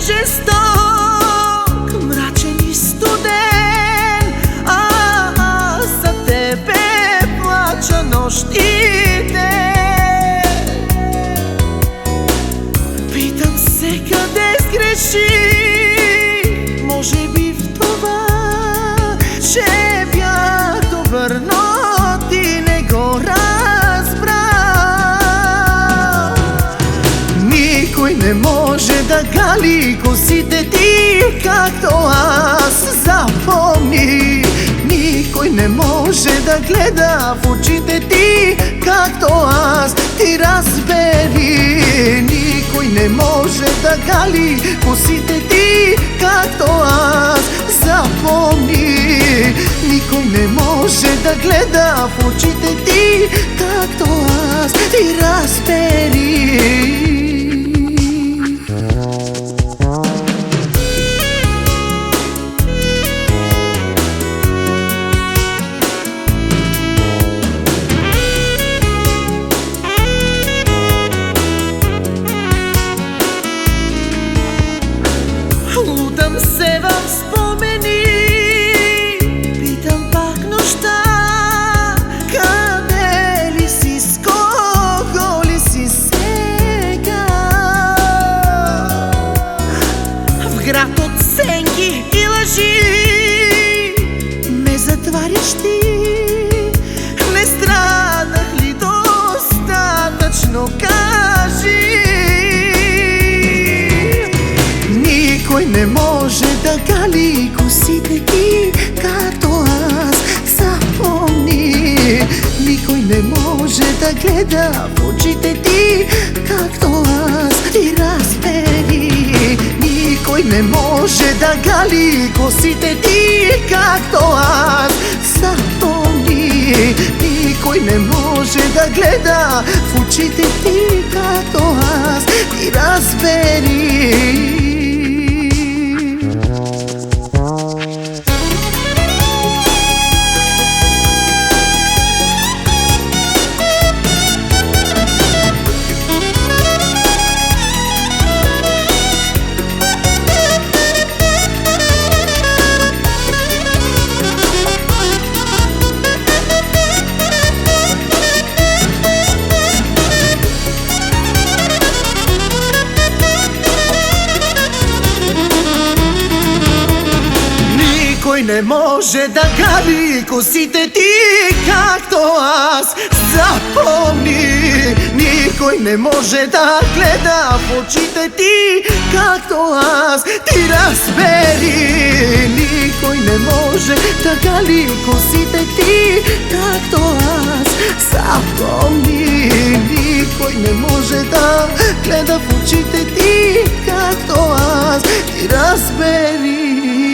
Just stop. Да гали косите ти Както аз запомни. Никој не може да гледа в очите ти Както аз ти разбери. Никој не може да гали косите ти Както аз запомни. Никој не може да гледа в очите ти Както Лутам се в спомени. Питам пак нощта Каде ли си, с кого ли си сега? В град от сенки и лъжи Ме затваряш ти не може да гали косите ти като аз запомни. Никој не може да гледа в очите ти Както аз ти разбери. Никој не може да гали косите ти Както аз запомни. Никој не може да гледа в очите ти Като аз ти разбери. Никој не може да гари косите ти както аз. Запомни, никој не може да гледа в очите ти както аз. Ти разбери, никој не може да гали косите ти както аз. Запомни, никој не може да гледа в очите ти както аз. Ти разбери.